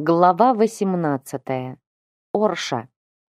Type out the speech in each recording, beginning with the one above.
Глава 18. Орша.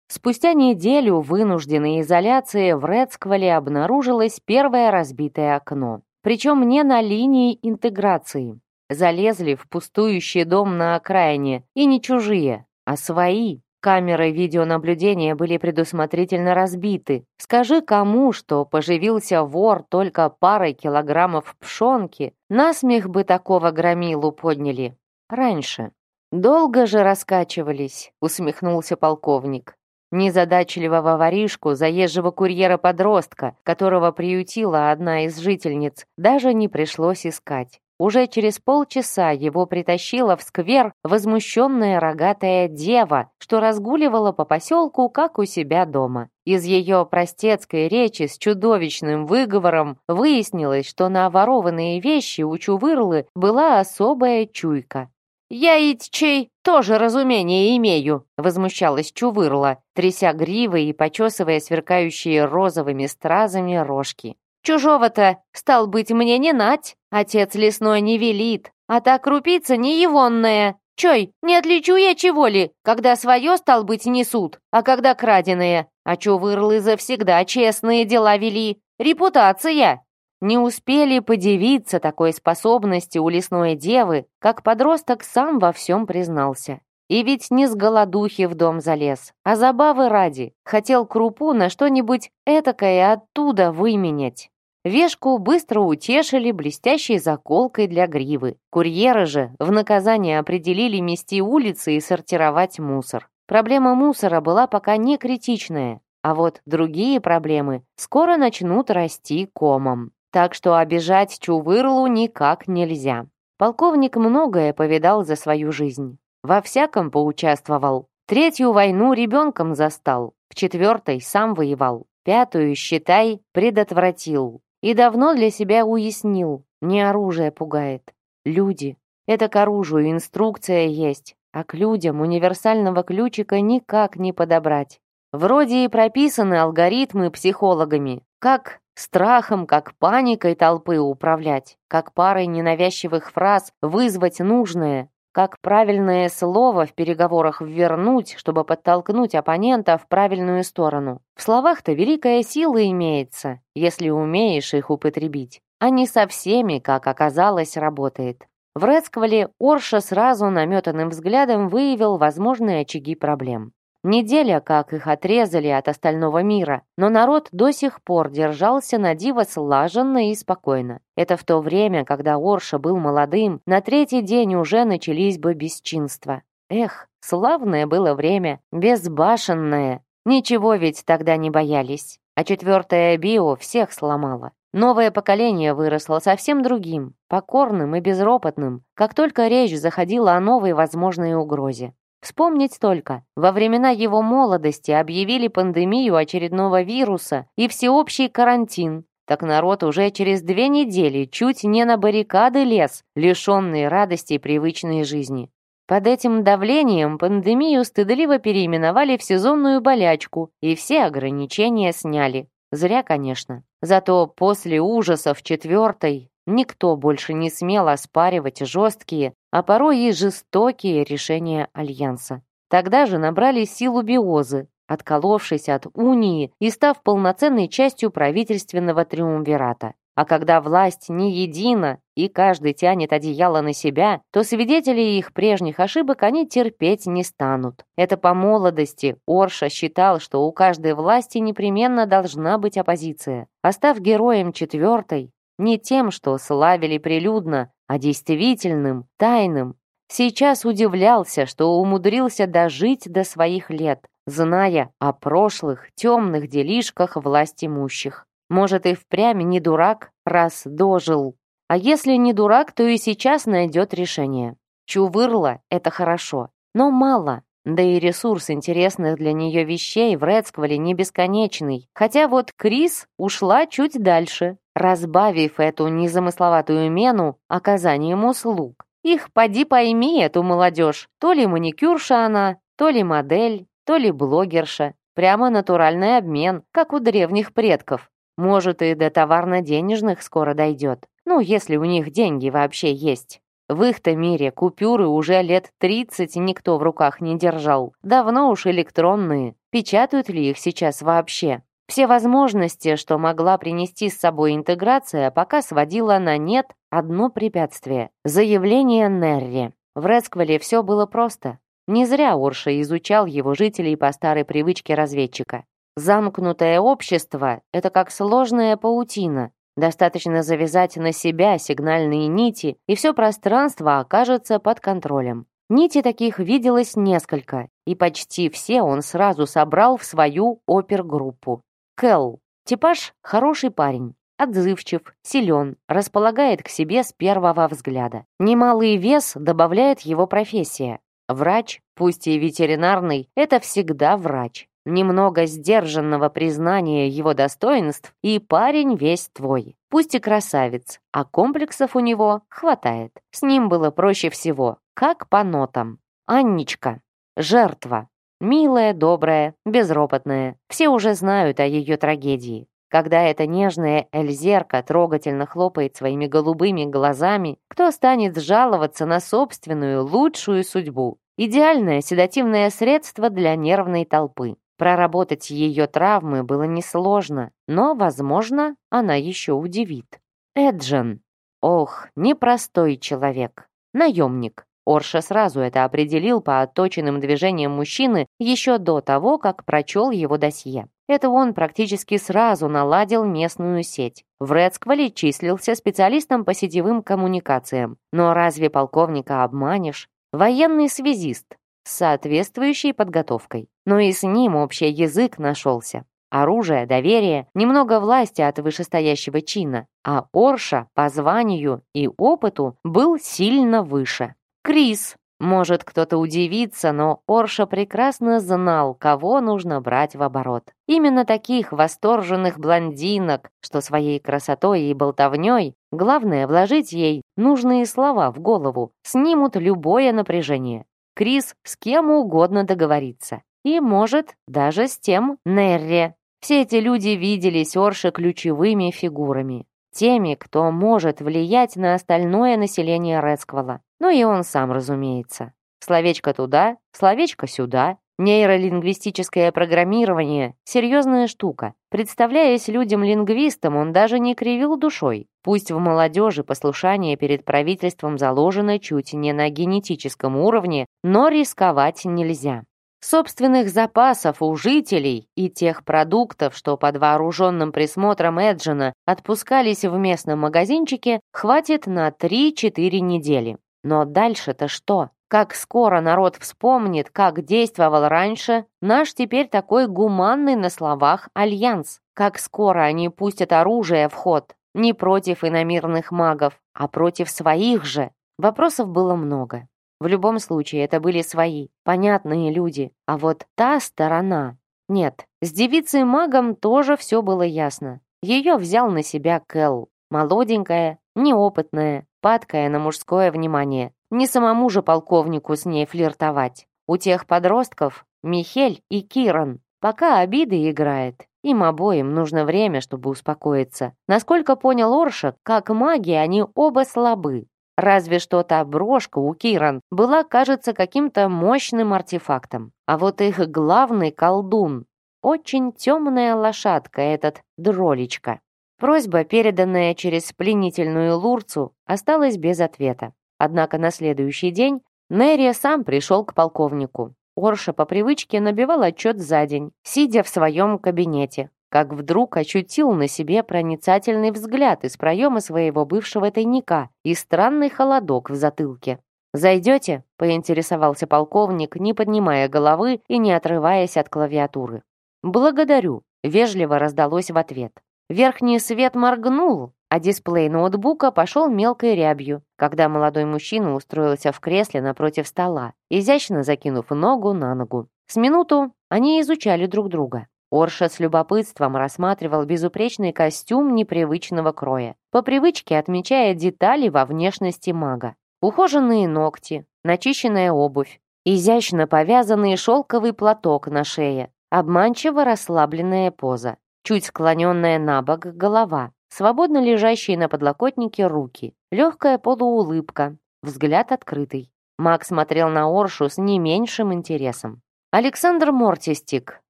Спустя неделю вынужденной изоляции в Рецквале обнаружилось первое разбитое окно. Причем не на линии интеграции. Залезли в пустующий дом на окраине, и не чужие, а свои. Камеры видеонаблюдения были предусмотрительно разбиты. Скажи кому, что поживился вор только парой килограммов пшонки, насмех бы такого громилу подняли. Раньше. «Долго же раскачивались», — усмехнулся полковник. Незадачливого воришку, заезжего курьера-подростка, которого приютила одна из жительниц, даже не пришлось искать. Уже через полчаса его притащила в сквер возмущенная рогатая дева, что разгуливала по поселку, как у себя дома. Из ее простецкой речи с чудовищным выговором выяснилось, что на ворованные вещи у Чувырлы была особая чуйка. «Я ведь чей тоже разумение имею», — возмущалась Чувырла, тряся гривой и почесывая сверкающие розовыми стразами рожки. «Чужого-то, стал быть, мне не нать, отец лесной не велит, а та крупица не егонная. Чой, не отличу я чего ли, когда свое, стал быть, несут, а когда краденое. А Чувырлы завсегда честные дела вели. Репутация!» Не успели подивиться такой способности у лесной девы, как подросток сам во всем признался. И ведь не с голодухи в дом залез, а забавы ради. Хотел крупу на что-нибудь этакое оттуда выменять. Вешку быстро утешили блестящей заколкой для гривы. Курьеры же в наказание определили мести улицы и сортировать мусор. Проблема мусора была пока не критичная, а вот другие проблемы скоро начнут расти комом так что обижать Чувырлу никак нельзя. Полковник многое повидал за свою жизнь. Во всяком поучаствовал. Третью войну ребенком застал, в четвертой сам воевал, пятую, считай, предотвратил. И давно для себя уяснил, не оружие пугает, люди. Это к оружию инструкция есть, а к людям универсального ключика никак не подобрать. Вроде и прописаны алгоритмы психологами, как Страхом, как паникой толпы управлять, как парой ненавязчивых фраз вызвать нужное, как правильное слово в переговорах вернуть, чтобы подтолкнуть оппонента в правильную сторону. В словах-то великая сила имеется, если умеешь их употребить. А не со всеми, как оказалось, работает. В Рецквале Орша сразу наметанным взглядом выявил возможные очаги проблем. Неделя, как их отрезали от остального мира, но народ до сих пор держался на диво слаженно и спокойно. Это в то время, когда Орша был молодым, на третий день уже начались бы бесчинства. Эх, славное было время, безбашенное. Ничего ведь тогда не боялись. А четвертое био всех сломало. Новое поколение выросло совсем другим, покорным и безропотным, как только речь заходила о новой возможной угрозе. Вспомнить только, во времена его молодости объявили пандемию очередного вируса и всеобщий карантин. Так народ уже через две недели чуть не на баррикады лез, лишенный радости привычной жизни. Под этим давлением пандемию стыдливо переименовали в сезонную болячку, и все ограничения сняли. Зря, конечно. Зато после ужасов четвертой никто больше не смел оспаривать жесткие, а порой и жестокие решения Альянса. Тогда же набрали силу биозы, отколовшись от унии и став полноценной частью правительственного триумвирата. А когда власть не едина и каждый тянет одеяло на себя, то свидетелей их прежних ошибок они терпеть не станут. Это по молодости Орша считал, что у каждой власти непременно должна быть оппозиция. А став героем четвертой, не тем, что славили прилюдно, а действительным, тайным. Сейчас удивлялся, что умудрился дожить до своих лет, зная о прошлых темных делишках власть имущих. Может, и впрямь не дурак, раз дожил. А если не дурак, то и сейчас найдет решение. Чувырла — это хорошо, но мало. Да и ресурс интересных для нее вещей в Рецквале не бесконечный. Хотя вот Крис ушла чуть дальше, разбавив эту незамысловатую мену оказанием услуг. Их поди пойми, эту молодежь. То ли маникюрша она, то ли модель, то ли блогерша. Прямо натуральный обмен, как у древних предков. Может, и до товарно-денежных скоро дойдет. Ну, если у них деньги вообще есть. В их-то мире купюры уже лет 30 никто в руках не держал. Давно уж электронные. Печатают ли их сейчас вообще? Все возможности, что могла принести с собой интеграция, пока сводила на нет одно препятствие – заявление Нерри. В Ресквале все было просто. Не зря Орша изучал его жителей по старой привычке разведчика. Замкнутое общество – это как сложная паутина. Достаточно завязать на себя сигнальные нити, и все пространство окажется под контролем. Нити таких виделось несколько, и почти все он сразу собрал в свою опергруппу. Кэл. Типаж хороший парень. Отзывчив, силен, располагает к себе с первого взгляда. Немалый вес добавляет его профессия. Врач, пусть и ветеринарный, это всегда врач. Немного сдержанного признания его достоинств, и парень весь твой. Пусть и красавец, а комплексов у него хватает. С ним было проще всего, как по нотам. Анничка. Жертва. Милая, добрая, безропотная. Все уже знают о ее трагедии. Когда эта нежная Эльзерка трогательно хлопает своими голубыми глазами, кто станет жаловаться на собственную лучшую судьбу? Идеальное седативное средство для нервной толпы. Проработать ее травмы было несложно, но, возможно, она еще удивит. Эджен. Ох, непростой человек. Наемник. Орша сразу это определил по отточенным движениям мужчины еще до того, как прочел его досье. Это он практически сразу наладил местную сеть. В Рецквале числился специалистом по сетевым коммуникациям. Но разве полковника обманешь? Военный связист с соответствующей подготовкой. Но и с ним общий язык нашелся. Оружие, доверие, немного власти от вышестоящего чина, а Орша по званию и опыту был сильно выше. Крис. Может, кто-то удивится, но Орша прекрасно знал, кого нужно брать в оборот. Именно таких восторженных блондинок, что своей красотой и болтовней, главное вложить ей нужные слова в голову, снимут любое напряжение. Крис с кем угодно договорится. И, может, даже с тем Нерре. Все эти люди виделись Орше ключевыми фигурами. Теми, кто может влиять на остальное население Ресквала. Ну и он сам, разумеется. Словечко туда, словечко сюда. Нейролингвистическое программирование – серьезная штука. Представляясь людям-лингвистам, он даже не кривил душой. Пусть в молодежи послушание перед правительством заложено чуть не на генетическом уровне, но рисковать нельзя. Собственных запасов у жителей и тех продуктов, что под вооруженным присмотром Эджина отпускались в местном магазинчике, хватит на 3-4 недели. Но дальше-то что? Как скоро народ вспомнит, как действовал раньше наш теперь такой гуманный на словах альянс? Как скоро они пустят оружие в ход? Не против иномирных магов, а против своих же. Вопросов было много. В любом случае, это были свои, понятные люди. А вот та сторона... Нет, с девицей-магом тоже все было ясно. Ее взял на себя Кэл. Молоденькая, неопытная, падкая на мужское внимание. Не самому же полковнику с ней флиртовать. У тех подростков Михель и Киран. Пока обиды играет. Им обоим нужно время, чтобы успокоиться. Насколько понял Орша, как маги они оба слабы. Разве что та брошка у Киран была, кажется, каким-то мощным артефактом. А вот их главный колдун — очень темная лошадка этот дролечка. Просьба, переданная через пленительную Лурцу, осталась без ответа. Однако на следующий день Нерия сам пришел к полковнику. Орша по привычке набивал отчет за день, сидя в своем кабинете, как вдруг ощутил на себе проницательный взгляд из проема своего бывшего тайника и странный холодок в затылке. «Зайдете?» — поинтересовался полковник, не поднимая головы и не отрываясь от клавиатуры. «Благодарю», — вежливо раздалось в ответ. Верхний свет моргнул, а дисплей ноутбука пошел мелкой рябью, когда молодой мужчина устроился в кресле напротив стола, изящно закинув ногу на ногу. С минуту они изучали друг друга. Орша с любопытством рассматривал безупречный костюм непривычного кроя, по привычке отмечая детали во внешности мага. Ухоженные ногти, начищенная обувь, изящно повязанный шелковый платок на шее, обманчиво расслабленная поза чуть склоненная на бок голова, свободно лежащие на подлокотнике руки, легкая полуулыбка. взгляд открытый. Маг смотрел на Оршу с не меньшим интересом. «Александр Мортистик,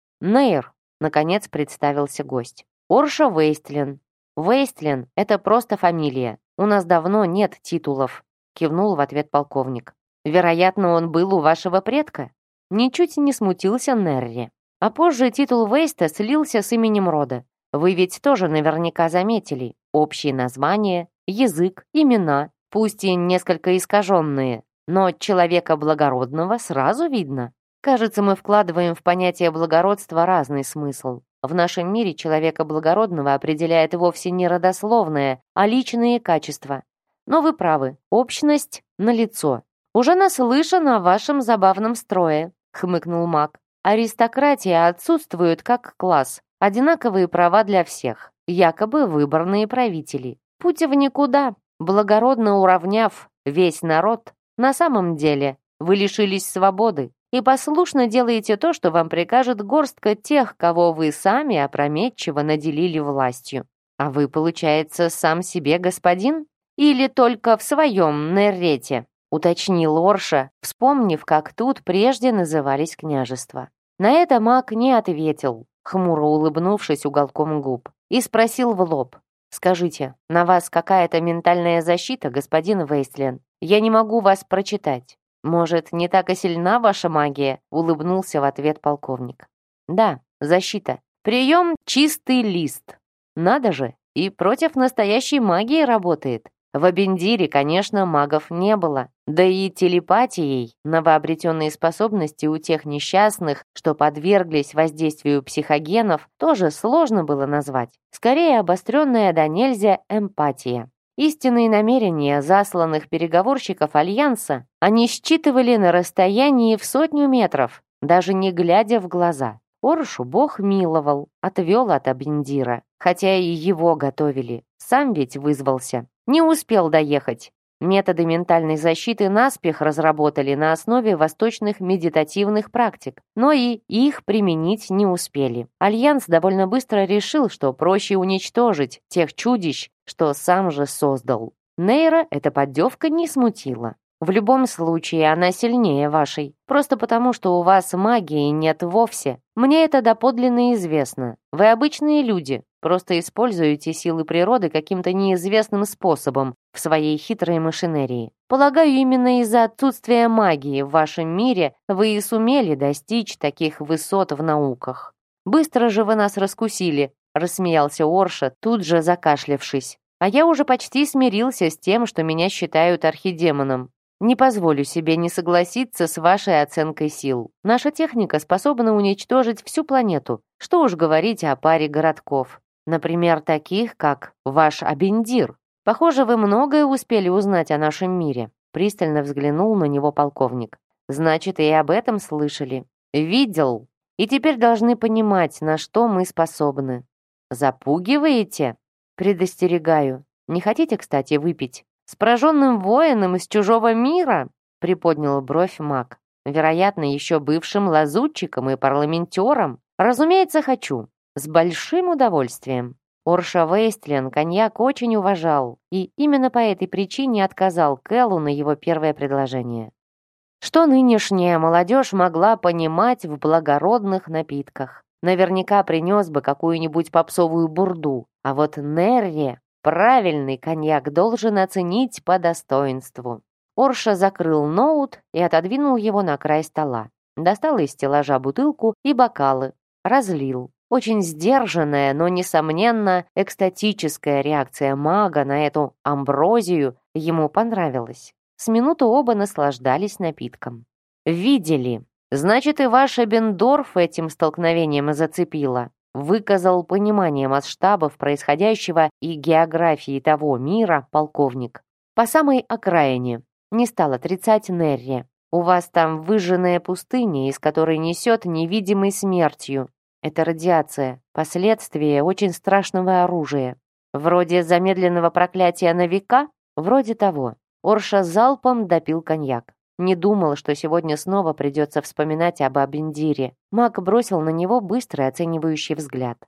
Нейр», — наконец представился гость. «Орша Вейстлин. Вейстлин — это просто фамилия. У нас давно нет титулов», — кивнул в ответ полковник. «Вероятно, он был у вашего предка?» Ничуть не смутился Нерри. А позже титул Вейста слился с именем рода. Вы ведь тоже наверняка заметили. Общие названия, язык, имена, пусть и несколько искаженные, но человека благородного сразу видно. Кажется, мы вкладываем в понятие благородства разный смысл. В нашем мире человека благородного определяет вовсе не родословное, а личные качества. Но вы правы, общность налицо. Уже наслышан о вашем забавном строе хмыкнул маг. Аристократия отсутствует как класс. Одинаковые права для всех. Якобы выборные правители. Путь в никуда. Благородно уравняв весь народ, на самом деле вы лишились свободы и послушно делаете то, что вам прикажет горстка тех, кого вы сами опрометчиво наделили властью. А вы, получается, сам себе господин? Или только в своем нерете? уточнил Орша, вспомнив, как тут прежде назывались княжества. На это маг не ответил, хмуро улыбнувшись уголком губ, и спросил в лоб. «Скажите, на вас какая-то ментальная защита, господин Вейстлен? Я не могу вас прочитать. Может, не так и сильна ваша магия?» улыбнулся в ответ полковник. «Да, защита. Прием чистый лист. Надо же, и против настоящей магии работает. В Абендире, конечно, магов не было. Да и телепатией новообретенные способности у тех несчастных, что подверглись воздействию психогенов, тоже сложно было назвать. Скорее, обостренная до нельзя эмпатия. Истинные намерения засланных переговорщиков Альянса они считывали на расстоянии в сотню метров, даже не глядя в глаза. Оршу бог миловал, отвел от Абендира, хотя и его готовили. Сам ведь вызвался. Не успел доехать. Методы ментальной защиты наспех разработали на основе восточных медитативных практик, но и их применить не успели. Альянс довольно быстро решил, что проще уничтожить тех чудищ, что сам же создал. Нейра эта поддевка не смутила. В любом случае она сильнее вашей, просто потому, что у вас магии нет вовсе. Мне это доподлинно известно. Вы обычные люди, просто используете силы природы каким-то неизвестным способом в своей хитрой машинерии. Полагаю, именно из-за отсутствия магии в вашем мире вы и сумели достичь таких высот в науках. Быстро же вы нас раскусили, рассмеялся Орша, тут же закашлявшись. А я уже почти смирился с тем, что меня считают архидемоном. Не позволю себе не согласиться с вашей оценкой сил. Наша техника способна уничтожить всю планету. Что уж говорить о паре городков. Например, таких, как ваш Абендир. Похоже, вы многое успели узнать о нашем мире. Пристально взглянул на него полковник. Значит, и об этом слышали. Видел. И теперь должны понимать, на что мы способны. Запугиваете? Предостерегаю. Не хотите, кстати, выпить? «С пораженным воином из чужого мира?» — приподнял бровь маг. «Вероятно, еще бывшим лазутчиком и парламентером. Разумеется, хочу. С большим удовольствием». Орша Вейстлен коньяк очень уважал и именно по этой причине отказал Кэллу на его первое предложение. Что нынешняя молодежь могла понимать в благородных напитках? Наверняка принес бы какую-нибудь попсовую бурду, а вот Нерри Правильный коньяк должен оценить по достоинству. Орша закрыл ноут и отодвинул его на край стола. Достал из стеллажа бутылку и бокалы. Разлил. Очень сдержанная, но, несомненно, экстатическая реакция мага на эту амброзию ему понравилась. С минуту оба наслаждались напитком. «Видели. Значит, и ваша Бендорф этим столкновением зацепила выказал понимание масштабов происходящего и географии того мира полковник. По самой окраине. Не стал отрицать Нерри. У вас там выжженная пустыня, из которой несет невидимой смертью. Это радиация, последствия очень страшного оружия. Вроде замедленного проклятия на века? Вроде того. Орша залпом допил коньяк. Не думал, что сегодня снова придется вспоминать об Абендире. Мак бросил на него быстрый оценивающий взгляд.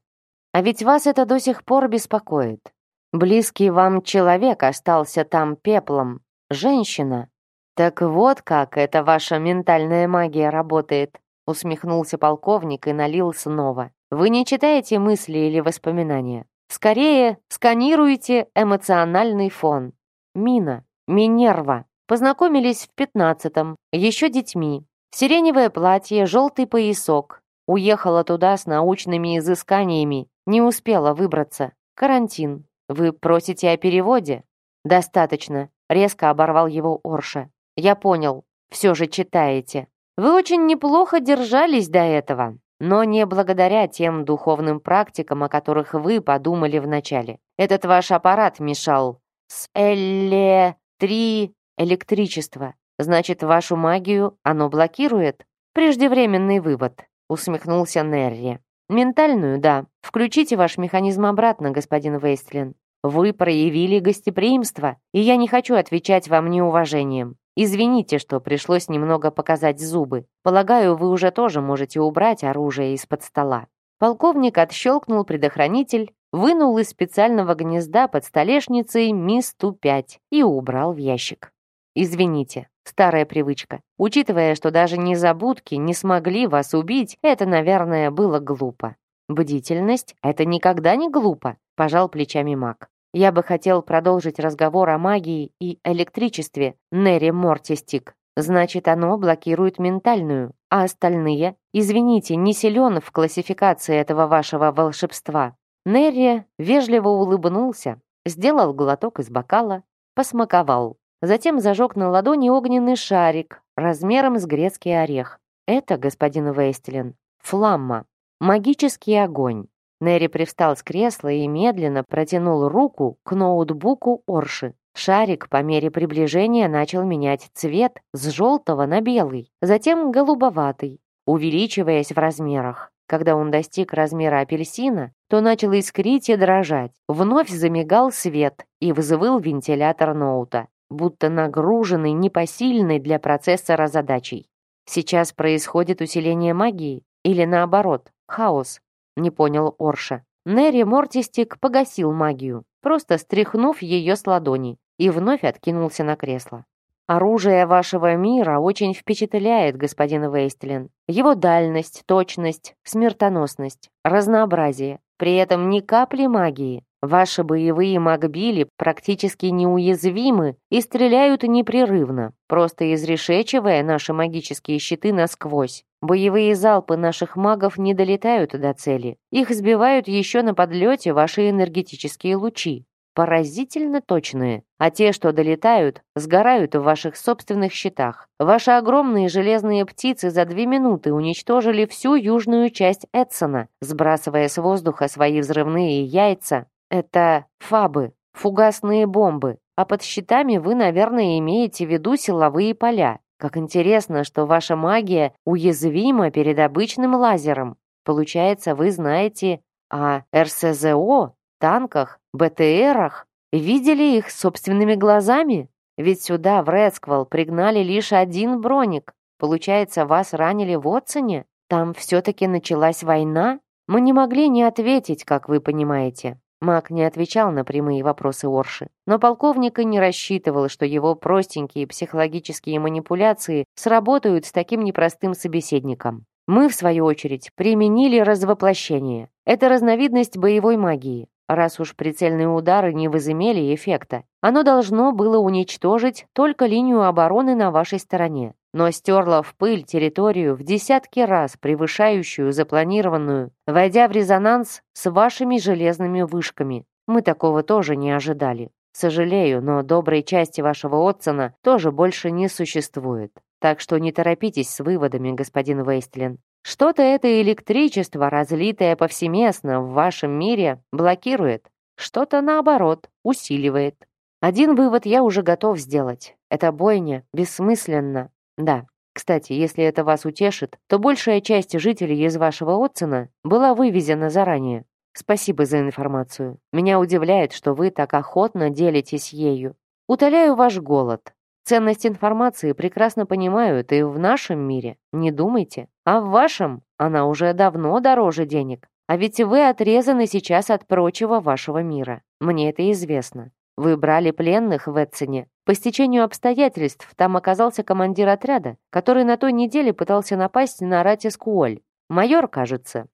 «А ведь вас это до сих пор беспокоит. Близкий вам человек остался там пеплом. Женщина. Так вот как эта ваша ментальная магия работает, усмехнулся полковник и налил снова. Вы не читаете мысли или воспоминания. Скорее, сканируете эмоциональный фон. Мина, Минерва. Познакомились в пятнадцатом, еще детьми. Сиреневое платье, желтый поясок. Уехала туда с научными изысканиями. Не успела выбраться. Карантин. Вы просите о переводе? Достаточно. Резко оборвал его Орша. Я понял. Все же читаете. Вы очень неплохо держались до этого, но не благодаря тем духовным практикам, о которых вы подумали вначале. Этот ваш аппарат мешал. С эле-три электричество. Значит, вашу магию оно блокирует? Преждевременный вывод, усмехнулся Нерри. Ментальную, да. Включите ваш механизм обратно, господин Вейстлин. Вы проявили гостеприимство, и я не хочу отвечать вам неуважением. Извините, что пришлось немного показать зубы. Полагаю, вы уже тоже можете убрать оружие из-под стола. Полковник отщелкнул предохранитель, вынул из специального гнезда под столешницей МИС-105 и убрал в ящик. Извините, старая привычка. Учитывая, что даже незабудки не смогли вас убить, это, наверное, было глупо. Бдительность — это никогда не глупо, пожал плечами маг. Я бы хотел продолжить разговор о магии и электричестве, Нерри Мортистик. Значит, оно блокирует ментальную, а остальные, извините, не силен в классификации этого вашего волшебства. Нерри вежливо улыбнулся, сделал глоток из бокала, посмаковал. Затем зажег на ладони огненный шарик размером с грецкий орех. Это, господин Вейстелен, фламма, магический огонь. Нерри привстал с кресла и медленно протянул руку к ноутбуку Орши. Шарик по мере приближения начал менять цвет с желтого на белый, затем голубоватый, увеличиваясь в размерах. Когда он достиг размера апельсина, то начал искрить и дрожать. Вновь замигал свет и взвыл вентилятор ноута будто нагруженный непосильной для процессора задачей. Сейчас происходит усиление магии или наоборот, хаос, не понял Орша. Нерри Мортистик погасил магию, просто стряхнув ее с ладони, и вновь откинулся на кресло. Оружие вашего мира очень впечатляет, господин Вейстлин. Его дальность, точность, смертоносность, разнообразие. При этом ни капли магии. Ваши боевые магбили практически неуязвимы и стреляют непрерывно, просто изрешечивая наши магические щиты насквозь. Боевые залпы наших магов не долетают до цели. Их сбивают еще на подлете ваши энергетические лучи. Поразительно точные. А те, что долетают, сгорают в ваших собственных щитах. Ваши огромные железные птицы за две минуты уничтожили всю южную часть Эдсона, сбрасывая с воздуха свои взрывные яйца это фабы, фугасные бомбы, а под щитами вы, наверное, имеете в виду силовые поля. Как интересно, что ваша магия уязвима перед обычным лазером. Получается, вы знаете о РСЗО, танках, БТРах, видели их собственными глазами? Ведь сюда, в Рецквал, пригнали лишь один броник. Получается, вас ранили в Отсоне? Там все-таки началась война? Мы не могли не ответить, как вы понимаете. Мак не отвечал на прямые вопросы Орши, но полковник и не рассчитывал, что его простенькие психологические манипуляции сработают с таким непростым собеседником. Мы, в свою очередь, применили развоплощение. Это разновидность боевой магии. Раз уж прицельные удары не возымели эффекта, оно должно было уничтожить только линию обороны на вашей стороне но стерла в пыль территорию в десятки раз превышающую запланированную, войдя в резонанс с вашими железными вышками. Мы такого тоже не ожидали. Сожалею, но доброй части вашего Отсона тоже больше не существует. Так что не торопитесь с выводами, господин Вейстлин. Что-то это электричество, разлитое повсеместно в вашем мире, блокирует. Что-то, наоборот, усиливает. Один вывод я уже готов сделать. Эта бойня бессмысленна, да, кстати, если это вас утешит, то большая часть жителей из вашего Отцена была вывезена заранее. Спасибо за информацию. Меня удивляет, что вы так охотно делитесь ею. Утоляю ваш голод. Ценность информации прекрасно понимают и в нашем мире. Не думайте. А в вашем она уже давно дороже денег. А ведь вы отрезаны сейчас от прочего вашего мира. Мне это известно. Вы брали пленных в Эцине. По стечению обстоятельств там оказался командир отряда, который на той неделе пытался напасть на Ратискуоль. Майор, кажется.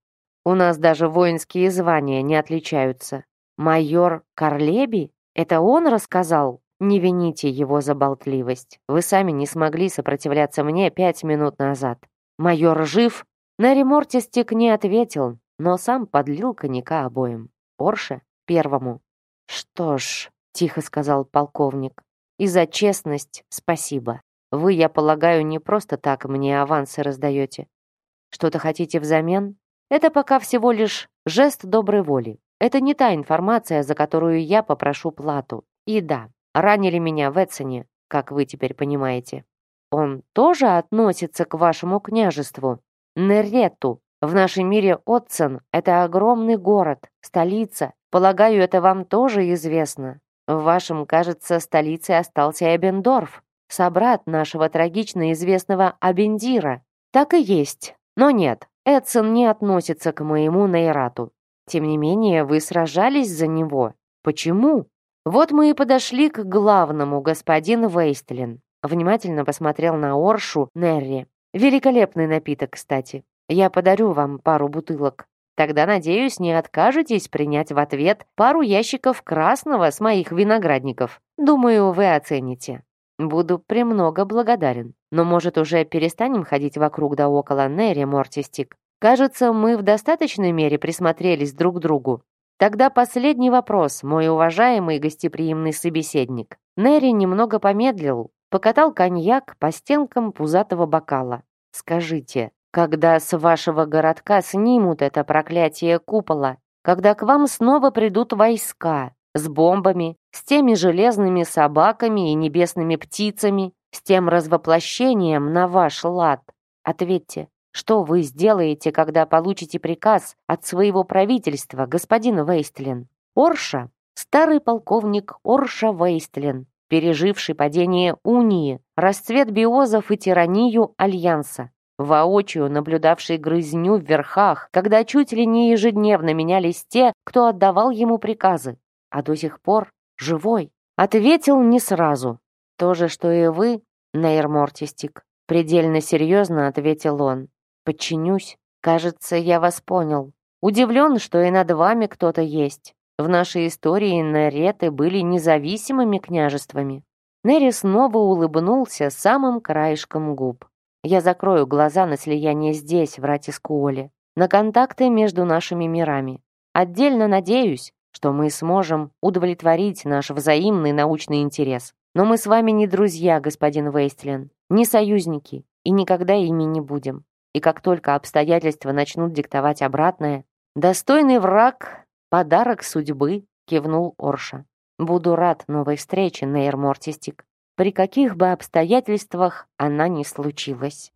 У нас даже воинские звания не отличаются. Майор Карлеби? Это он рассказал? Не вините его за болтливость. Вы сами не смогли сопротивляться мне пять минут назад. Майор жив? Нэри Мортистик не ответил, но сам подлил коньяка обоим. Орше первому. Что ж, тихо сказал полковник, и за честность спасибо. Вы, я полагаю, не просто так мне авансы раздаете. Что-то хотите взамен? Это пока всего лишь жест доброй воли. Это не та информация, за которую я попрошу плату. И да, ранили меня в Эцине, как вы теперь понимаете. Он тоже относится к вашему княжеству? Нерету. В нашем мире Отцен — это огромный город, столица. Полагаю, это вам тоже известно. В вашем, кажется, столицей остался Эбендорф, собрат нашего трагично известного Абендира. Так и есть. Но нет, Эдсон не относится к моему Нейрату. Тем не менее, вы сражались за него. Почему? Вот мы и подошли к главному, господин Вейстлин. Внимательно посмотрел на Оршу Нерри. Великолепный напиток, кстати. Я подарю вам пару бутылок. Тогда, надеюсь, не откажетесь принять в ответ пару ящиков красного с моих виноградников. Думаю, вы оцените. Буду премного благодарен. Но, может, уже перестанем ходить вокруг да около Нерри Мортистик? Кажется, мы в достаточной мере присмотрелись друг к другу. Тогда последний вопрос, мой уважаемый гостеприимный собеседник. Нерри немного помедлил, покатал коньяк по стенкам пузатого бокала. Скажите, когда с вашего городка снимут это проклятие купола, когда к вам снова придут войска с бомбами, с теми железными собаками и небесными птицами, с тем развоплощением на ваш лад, ответьте, что вы сделаете, когда получите приказ от своего правительства, господин Вейстлин? Орша, старый полковник Орша Вейстлин, переживший падение унии, расцвет биозов и тиранию Альянса, воочию наблюдавший грызню в верхах, когда чуть ли не ежедневно менялись те, кто отдавал ему приказы, а до сих пор живой. Ответил не сразу. То же, что и вы, Нейр Мортистик. Предельно серьезно ответил он. Подчинюсь. Кажется, я вас понял. Удивлен, что и над вами кто-то есть. В нашей истории Нереты были независимыми княжествами. Нери снова улыбнулся самым краешком губ. Я закрою глаза на слияние здесь, в Ратискуоле, на контакты между нашими мирами. Отдельно надеюсь, что мы сможем удовлетворить наш взаимный научный интерес. Но мы с вами не друзья, господин Вейстлин, не союзники, и никогда ими не будем. И как только обстоятельства начнут диктовать обратное, достойный враг — подарок судьбы, кивнул Орша. Буду рад новой встрече, Нейр Мортистик при каких бы обстоятельствах она ни случилась.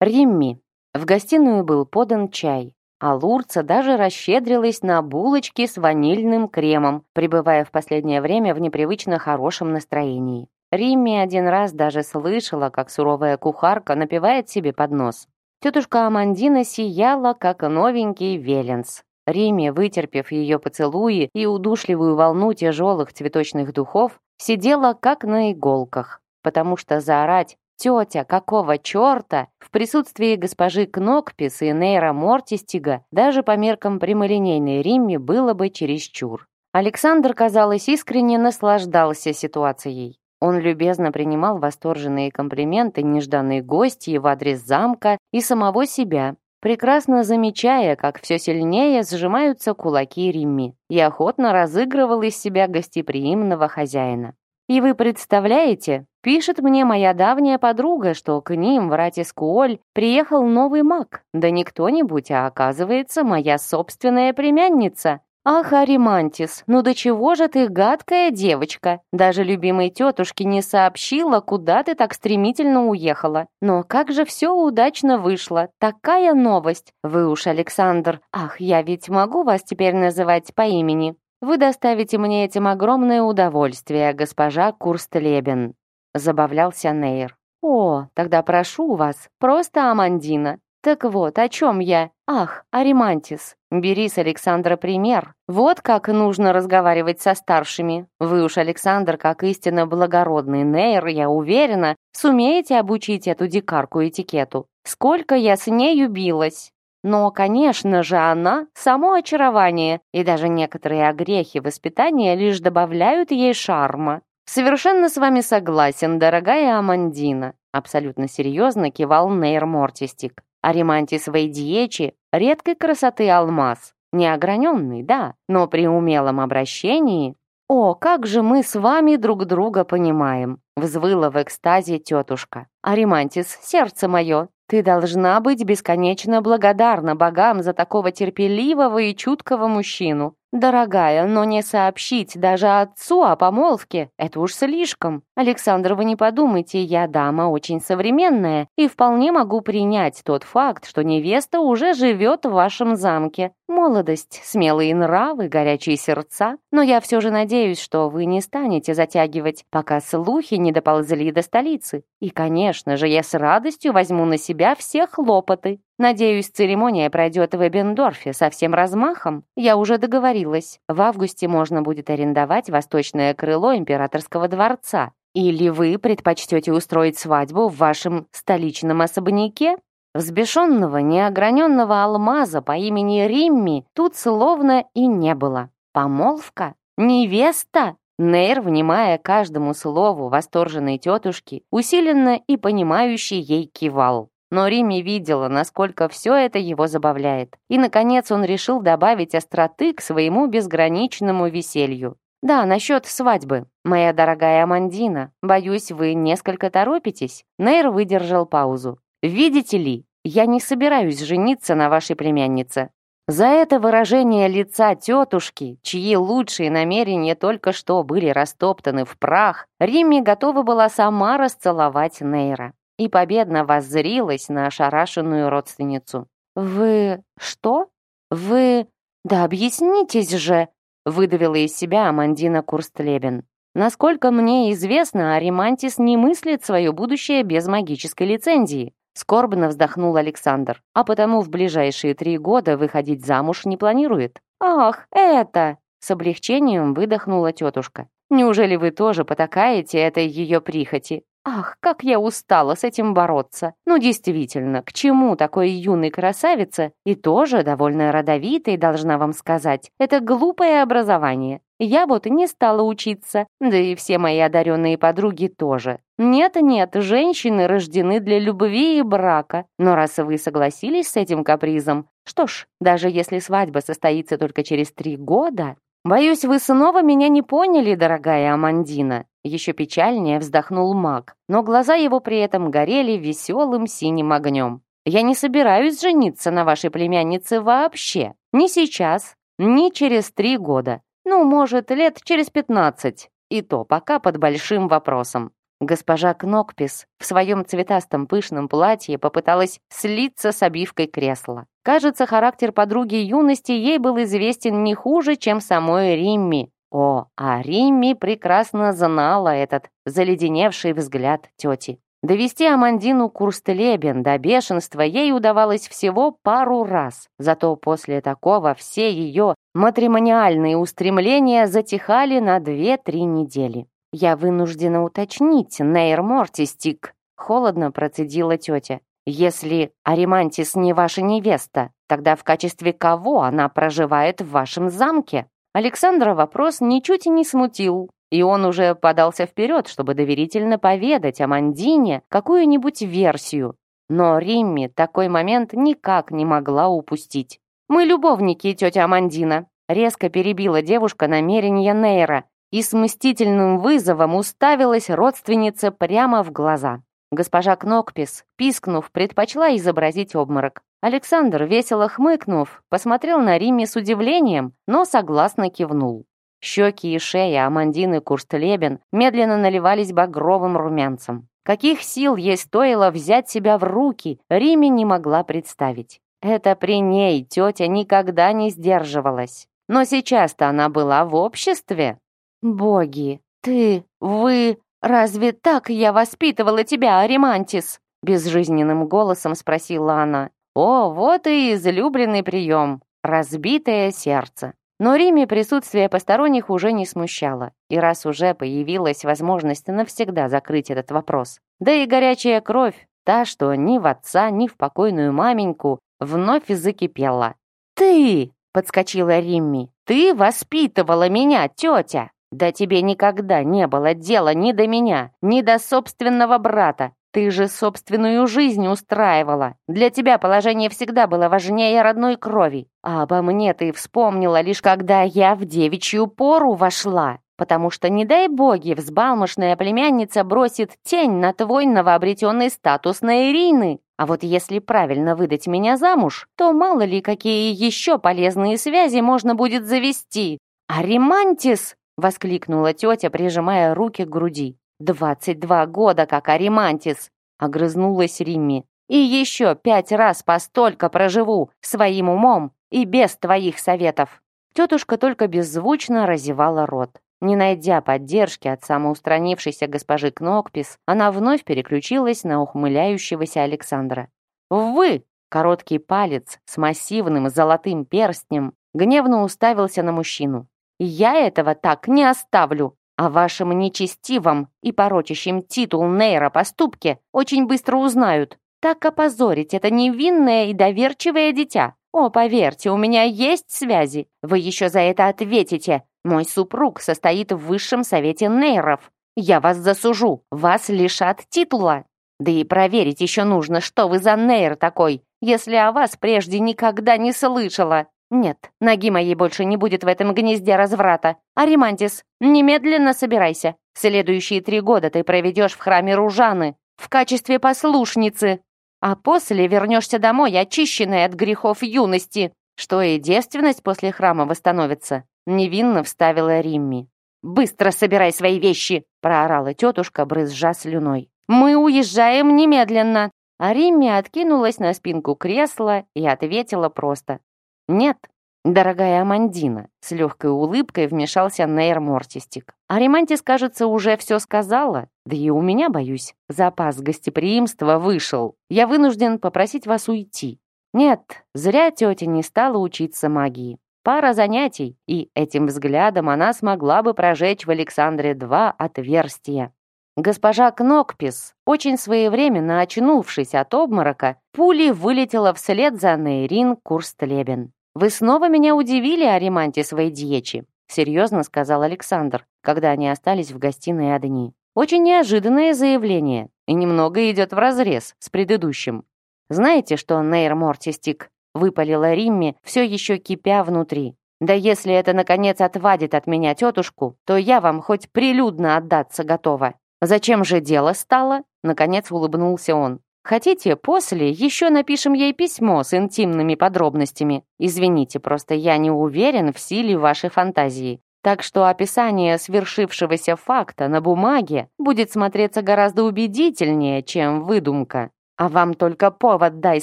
Римми. В гостиную был подан чай, а Лурца даже расщедрилась на булочки с ванильным кремом, пребывая в последнее время в непривычно хорошем настроении. Римми один раз даже слышала, как суровая кухарка напевает себе под нос. Тетушка Амандина сияла, как новенький веленс. Риме, вытерпев ее поцелуи и удушливую волну тяжелых цветочных духов, сидела как на иголках, потому что заорать «Тетя, какого черта?» в присутствии госпожи Кнокпис и Нейра Мортистига даже по меркам прямолинейной Римме было бы чересчур. Александр, казалось, искренне наслаждался ситуацией. Он любезно принимал восторженные комплименты нежданной гости в адрес замка и самого себя, прекрасно замечая, как все сильнее сжимаются кулаки Римми, и охотно разыгрывал из себя гостеприимного хозяина. И вы представляете, пишет мне моя давняя подруга, что к ним в Ратискуоль приехал новый маг, да не кто-нибудь, а оказывается моя собственная племянница. «Ах, Аримантис, ну до чего же ты гадкая девочка? Даже любимой тетушке не сообщила, куда ты так стремительно уехала. Но как же все удачно вышло, такая новость. Вы уж, Александр, ах, я ведь могу вас теперь называть по имени. Вы доставите мне этим огромное удовольствие, госпожа Курстлебен», забавлялся Нейр. «О, тогда прошу вас, просто Амандина. Так вот, о чем я? Ах, Аримантис, бери с Александра пример. Вот как нужно разговаривать со старшими. Вы уж, Александр, как истинно благородный Нейр, я уверена, сумеете обучить эту дикарку этикету. Сколько я с нею билась. Но, конечно же, она — само очарование, и даже некоторые огрехи воспитания лишь добавляют ей шарма. Совершенно с вами согласен, дорогая Амандина. Абсолютно серьезно кивал Нейр Мортистик. Аримантис Вейдиечи — редкой красоты алмаз. Неограненный, да, но при умелом обращении... «О, как же мы с вами друг друга понимаем!» — взвыла в экстазе тетушка. «Аримантис, сердце мое, ты должна быть бесконечно благодарна богам за такого терпеливого и чуткого мужчину. «Дорогая, но не сообщить даже отцу о помолвке — это уж слишком. Александр, вы не подумайте, я дама очень современная и вполне могу принять тот факт, что невеста уже живет в вашем замке. Молодость, смелые нравы, горячие сердца. Но я все же надеюсь, что вы не станете затягивать, пока слухи не доползли до столицы. И, конечно же, я с радостью возьму на себя все хлопоты. Надеюсь, церемония пройдет в Эбендорфе со всем размахом. Я уже договорилась. В августе можно будет арендовать восточное крыло императорского дворца. Или вы предпочтете устроить свадьбу в вашем столичном особняке? Взбешенного, неограненного алмаза по имени Римми тут словно и не было. Помолвка? Невеста? Нейр, внимая каждому слову восторженной тетушки, усиленно и понимающий ей кивал. Но Рими видела, насколько все это его забавляет. И, наконец, он решил добавить остроты к своему безграничному веселью. «Да, насчет свадьбы. Моя дорогая Амандина, боюсь, вы несколько торопитесь». Нейр выдержал паузу. «Видите ли, я не собираюсь жениться на вашей племяннице. За это выражение лица тетушки, чьи лучшие намерения только что были растоптаны в прах, Римми готова была сама расцеловать Нейра и победно воззрилась на ошарашенную родственницу. «Вы что? Вы... Да объяснитесь же!» выдавила из себя Амандина Курстлебен. «Насколько мне известно, Аримантис не мыслит свое будущее без магической лицензии», скорбно вздохнул Александр, а потому в ближайшие три года выходить замуж не планирует. «Ах, это!» с облегчением выдохнула тетушка. «Неужели вы тоже потакаете этой ее прихоти? Ах, как я устала с этим бороться. Ну, действительно, к чему такой юной красавице и тоже довольно родовитой, должна вам сказать. Это глупое образование. Я вот и не стала учиться, да и все мои одаренные подруги тоже. Нет-нет, женщины рождены для любви и брака. Но раз вы согласились с этим капризом, что ж, даже если свадьба состоится только через три года... Боюсь, вы снова меня не поняли, дорогая Амандина. Еще печальнее вздохнул маг, но глаза его при этом горели веселым синим огнем. «Я не собираюсь жениться на вашей племяннице вообще. Ни сейчас, ни через три года. Ну, может, лет через пятнадцать. И то пока под большим вопросом. Госпожа Кнокпис в своем цветастом пышном платье попыталась слиться с обивкой кресла. Кажется, характер подруги юности ей был известен не хуже, чем самой Римми, о, а Римми прекрасно знала этот заледеневший взгляд тети. Довести Амандину Курстелебен до бешенства ей удавалось всего пару раз. Зато после такого все ее матримониальные устремления затихали на две-три недели. «Я вынуждена уточнить, Нейр Мортистик», — холодно процедила тетя. «Если Аримантис не ваша невеста, тогда в качестве кого она проживает в вашем замке?» Александра вопрос ничуть и не смутил, и он уже подался вперед, чтобы доверительно поведать о Мандине какую-нибудь версию. Но Римми такой момент никак не могла упустить. «Мы любовники, тетя Амандина», резко перебила девушка намерение Нейра и с мстительным вызовом уставилась родственнице прямо в глаза. Госпожа Кнокпис, пискнув, предпочла изобразить обморок. Александр, весело хмыкнув, посмотрел на Римме с удивлением, но согласно кивнул. Щеки и шея Амандины Курстлебен медленно наливались багровым румянцем. Каких сил ей стоило взять себя в руки, Риме не могла представить. Это при ней тетя никогда не сдерживалась. Но сейчас-то она была в обществе. «Боги, ты, вы, разве так я воспитывала тебя, Аримантис?» Безжизненным голосом спросила она. О, вот и излюбленный прием — разбитое сердце. Но Риме присутствие посторонних уже не смущало, и раз уже появилась возможность навсегда закрыть этот вопрос. Да и горячая кровь, та, что ни в отца, ни в покойную маменьку, вновь закипела. «Ты!» — подскочила Римми. «Ты воспитывала меня, тетя! Да тебе никогда не было дела ни до меня, ни до собственного брата. Ты же собственную жизнь устраивала. Для тебя положение всегда было важнее родной крови. А обо мне ты вспомнила лишь когда я в девичью пору вошла. Потому что, не дай боги, взбалмошная племянница бросит тень на твой новообретенный статус на Ирины. А вот если правильно выдать меня замуж, то мало ли какие еще полезные связи можно будет завести. А Римантис, воскликнула тетя, прижимая руки к груди. «Двадцать два года, как Аримантис!» — огрызнулась Римми. «И еще пять раз постолько проживу своим умом и без твоих советов!» Тетушка только беззвучно разевала рот. Не найдя поддержки от самоустранившейся госпожи Кнокпис, она вновь переключилась на ухмыляющегося Александра. «Вы!» — короткий палец с массивным золотым перстнем гневно уставился на мужчину. «Я этого так не оставлю!» О вашем нечестивом и порочащем титул Нейра поступке очень быстро узнают. Так опозорить это невинное и доверчивое дитя. О, поверьте, у меня есть связи. Вы еще за это ответите. Мой супруг состоит в высшем совете Нейров. Я вас засужу, вас лишат титула. Да и проверить еще нужно, что вы за Нейр такой, если о вас прежде никогда не слышала. «Нет, ноги моей больше не будет в этом гнезде разврата. Аримантис, немедленно собирайся. Следующие три года ты проведешь в храме Ружаны в качестве послушницы, а после вернешься домой, очищенной от грехов юности, что и девственность после храма восстановится», невинно вставила Римми. «Быстро собирай свои вещи!» проорала тетушка, брызжа слюной. «Мы уезжаем немедленно!» А Римми откинулась на спинку кресла и ответила просто. «Нет, дорогая Амандина», с легкой улыбкой вмешался Нейр Мортистик. «Аримантис, кажется, уже все сказала, да и у меня, боюсь, запас гостеприимства вышел. Я вынужден попросить вас уйти». Нет, зря тетя не стала учиться магии. Пара занятий, и этим взглядом она смогла бы прожечь в Александре два отверстия. Госпожа Кнокпис, очень своевременно очнувшись от обморока, пулей вылетела вслед за Нейрин Курстлебен. «Вы снова меня удивили о ремонте своей дьечи», серьезно сказал Александр, когда они остались в гостиной одни. «Очень неожиданное заявление и немного идет вразрез с предыдущим. Знаете, что Нейр Мортистик?» выпалила Римми, все еще кипя внутри. «Да если это, наконец, отвадит от меня тетушку, то я вам хоть прилюдно отдаться готова». «Зачем же дело стало?» Наконец улыбнулся он. Хотите, после еще напишем ей письмо с интимными подробностями. Извините, просто я не уверен в силе вашей фантазии. Так что описание свершившегося факта на бумаге будет смотреться гораздо убедительнее, чем выдумка. А вам только повод дай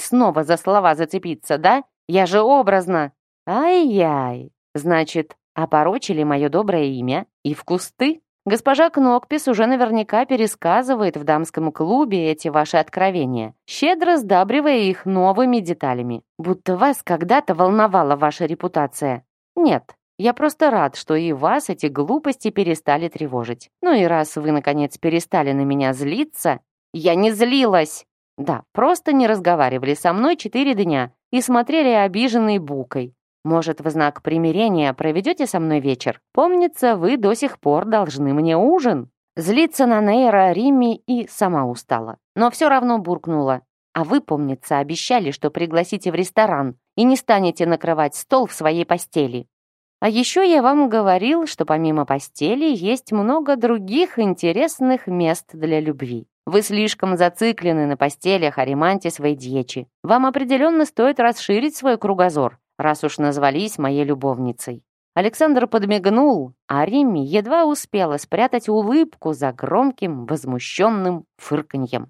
снова за слова зацепиться, да? Я же образно. Ай-яй. Значит, опорочили мое доброе имя и в кусты? Госпожа Кнокпис уже наверняка пересказывает в дамском клубе эти ваши откровения, щедро сдабривая их новыми деталями. Будто вас когда-то волновала ваша репутация. Нет, я просто рад, что и вас эти глупости перестали тревожить. Ну и раз вы, наконец, перестали на меня злиться... Я не злилась! Да, просто не разговаривали со мной четыре дня и смотрели обиженной букой. Может, в знак примирения проведете со мной вечер? Помнится, вы до сих пор должны мне ужин». Злиться на Нейра Римми и сама устала. Но все равно буркнула. «А вы, помнится, обещали, что пригласите в ресторан и не станете накрывать стол в своей постели. А еще я вам говорил, что помимо постели есть много других интересных мест для любви. Вы слишком зациклены на постелях о ремонте своей дьечи. Вам определенно стоит расширить свой кругозор раз уж назвались моей любовницей. Александр подмигнул, а Римми едва успела спрятать улыбку за громким, возмущенным фырканьем.